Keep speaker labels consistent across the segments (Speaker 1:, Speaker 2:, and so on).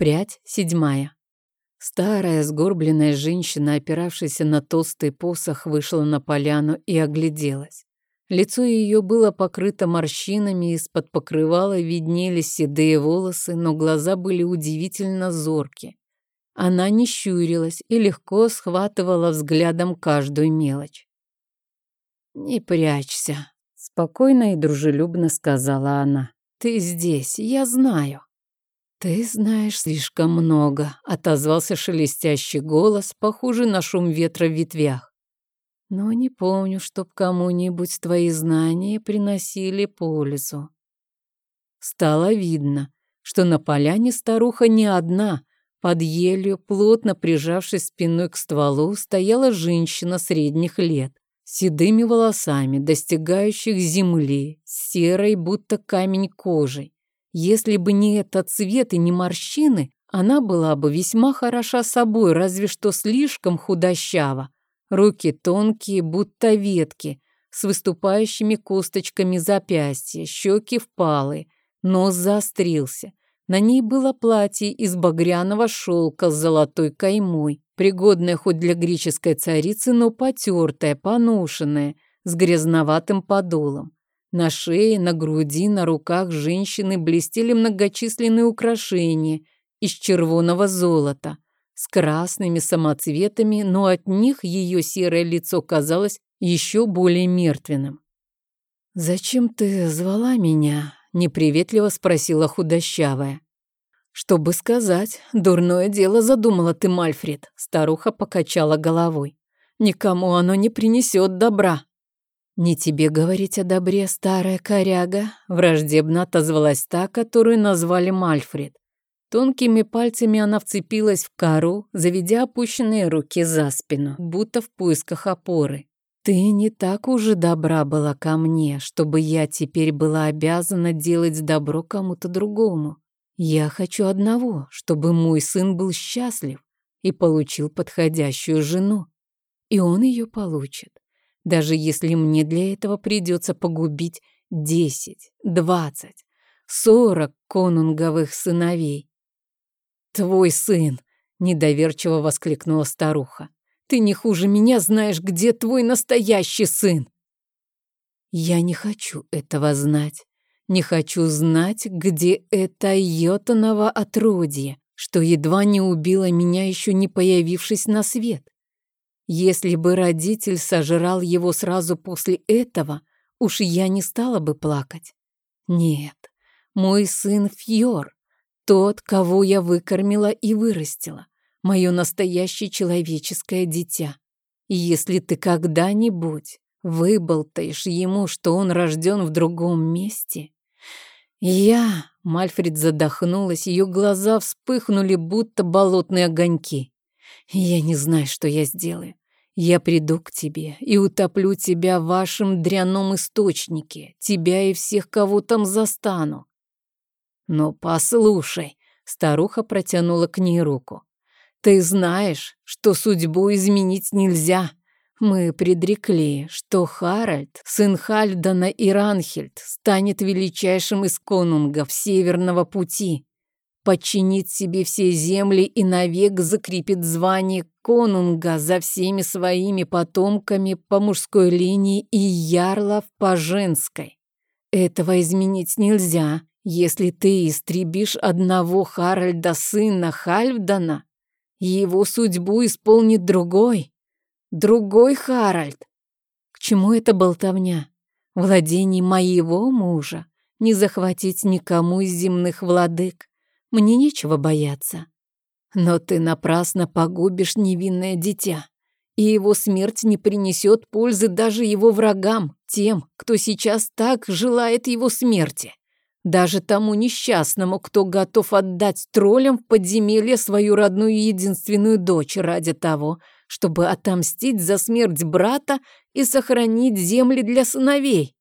Speaker 1: Прядь седьмая. Старая сгорбленная женщина, опиравшаяся на толстый посох, вышла на поляну и огляделась. Лицо ее было покрыто морщинами, из-под покрывала виднелись седые волосы, но глаза были удивительно зорки. Она не щурилась и легко схватывала взглядом каждую мелочь. «Не прячься», — спокойно и дружелюбно сказала она. «Ты здесь, я знаю». «Ты знаешь слишком много», — отозвался шелестящий голос, похожий на шум ветра в ветвях но не помню, чтоб кому-нибудь твои знания приносили пользу. Стало видно, что на поляне старуха не одна. Под елью, плотно прижавшись спиной к стволу, стояла женщина средних лет, с седыми волосами, достигающих земли, серой, будто камень кожей. Если бы не этот цвет и не морщины, она была бы весьма хороша собой, разве что слишком худощава. Руки тонкие, будто ветки, с выступающими косточками запястья, щеки впалые, нос заострился. На ней было платье из багряного шелка с золотой каймой, пригодное хоть для греческой царицы, но потертое, поношенное, с грязноватым подолом. На шее, на груди, на руках женщины блестели многочисленные украшения из червоного золота – с красными самоцветами, но от них ее серое лицо казалось еще более мертвенным. «Зачем ты звала меня?» — неприветливо спросила худощавая. «Чтобы сказать, дурное дело задумала ты, Мальфред», — старуха покачала головой. «Никому оно не принесет добра». «Не тебе говорить о добре, старая коряга», — враждебно отозвалась та, которую назвали Мальфред. Тонкими пальцами она вцепилась в кору, заведя опущенные руки за спину, будто в поисках опоры. «Ты не так уже добра была ко мне, чтобы я теперь была обязана делать добро кому-то другому. Я хочу одного, чтобы мой сын был счастлив и получил подходящую жену. И он ее получит, даже если мне для этого придется погубить десять, двадцать, сорок конунговых сыновей. «Твой сын!» — недоверчиво воскликнула старуха. «Ты не хуже меня знаешь, где твой настоящий сын!» «Я не хочу этого знать. Не хочу знать, где это йотаново отродье, что едва не убило меня, еще не появившись на свет. Если бы родитель сожрал его сразу после этого, уж я не стала бы плакать. Нет, мой сын Фьор, тот, кого я выкормила и вырастила. Мое настоящее человеческое дитя. И если ты когда-нибудь выболтаешь ему, что он рожден в другом месте... Я... Мальфред задохнулась, ее глаза вспыхнули, будто болотные огоньки. Я не знаю, что я сделаю. Я приду к тебе и утоплю тебя в вашем дряном источнике, тебя и всех, кого там застану. «Ну, послушай», — старуха протянула к ней руку. «Ты знаешь, что судьбу изменить нельзя. Мы предрекли, что Харальд, сын Хальдана и Ранхельд, станет величайшим из конунгов Северного пути, подчинит себе все земли и навек закрепит звание конунга за всеми своими потомками по мужской линии и ярлов по женской. Этого изменить нельзя, если ты истребишь одного Харальда, сына Хальфдана, его судьбу исполнит другой, другой Харальд. К чему эта болтовня? Владений моего мужа не захватить никому из земных владык. Мне нечего бояться. Но ты напрасно погубишь невинное дитя, и его смерть не принесет пользы даже его врагам, тем, кто сейчас так желает его смерти. Даже тому несчастному, кто готов отдать троллям в подземелье свою родную единственную дочь ради того, чтобы отомстить за смерть брата и сохранить земли для сыновей.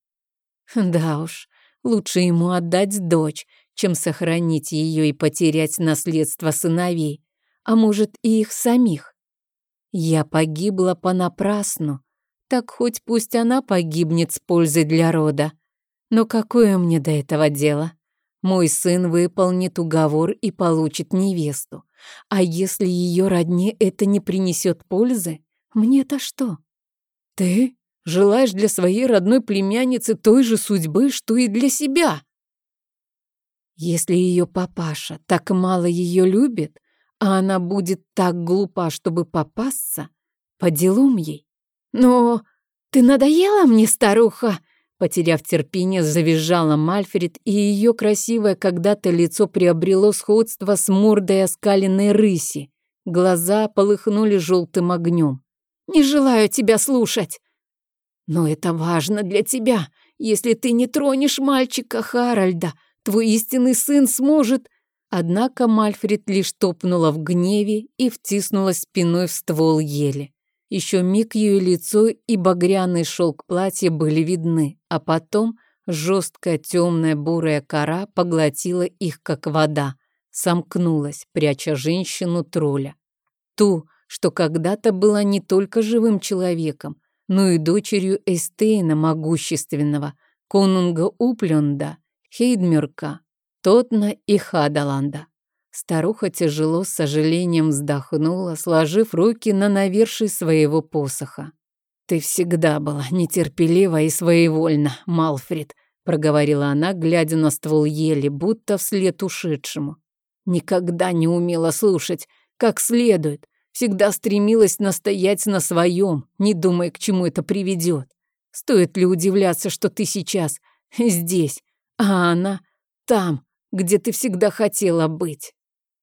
Speaker 1: Да уж, лучше ему отдать дочь, чем сохранить ее и потерять наследство сыновей, а может и их самих. Я погибла понапрасну, так хоть пусть она погибнет с пользой для рода. Но какое мне до этого дело? Мой сын выполнит уговор и получит невесту. А если ее родне это не принесет пользы, мне-то что? Ты желаешь для своей родной племянницы той же судьбы, что и для себя? Если ее папаша так мало ее любит, а она будет так глупа, чтобы попасться, по делам ей. Но ты надоела мне, старуха? Потеряв терпение, завизжала Мальфред, и ее красивое когда-то лицо приобрело сходство с мордой оскаленной рыси. Глаза полыхнули желтым огнем. «Не желаю тебя слушать!» «Но это важно для тебя. Если ты не тронешь мальчика Харальда, твой истинный сын сможет...» Однако Мальфред лишь топнула в гневе и втиснулась спиной в ствол ели. Еще миг ее лицо и багряный шелк платья были видны, а потом жесткая темная бурая кора поглотила их, как вода, сомкнулась, пряча женщину-тролля. Ту, что когда-то была не только живым человеком, но и дочерью Эстейна Могущественного, конунга Упленда, Хейдмерка, Тотна и Хадаланда. Старуха тяжело, с сожалением вздохнула, сложив руки на навершие своего посоха. «Ты всегда была нетерпелива и своевольна, Малфред», проговорила она, глядя на ствол ели, будто вслед ушедшему. «Никогда не умела слушать, как следует, всегда стремилась настоять на своем, не думая, к чему это приведет. Стоит ли удивляться, что ты сейчас здесь, а она там, где ты всегда хотела быть?»